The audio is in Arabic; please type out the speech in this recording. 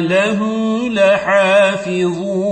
له لحافظون.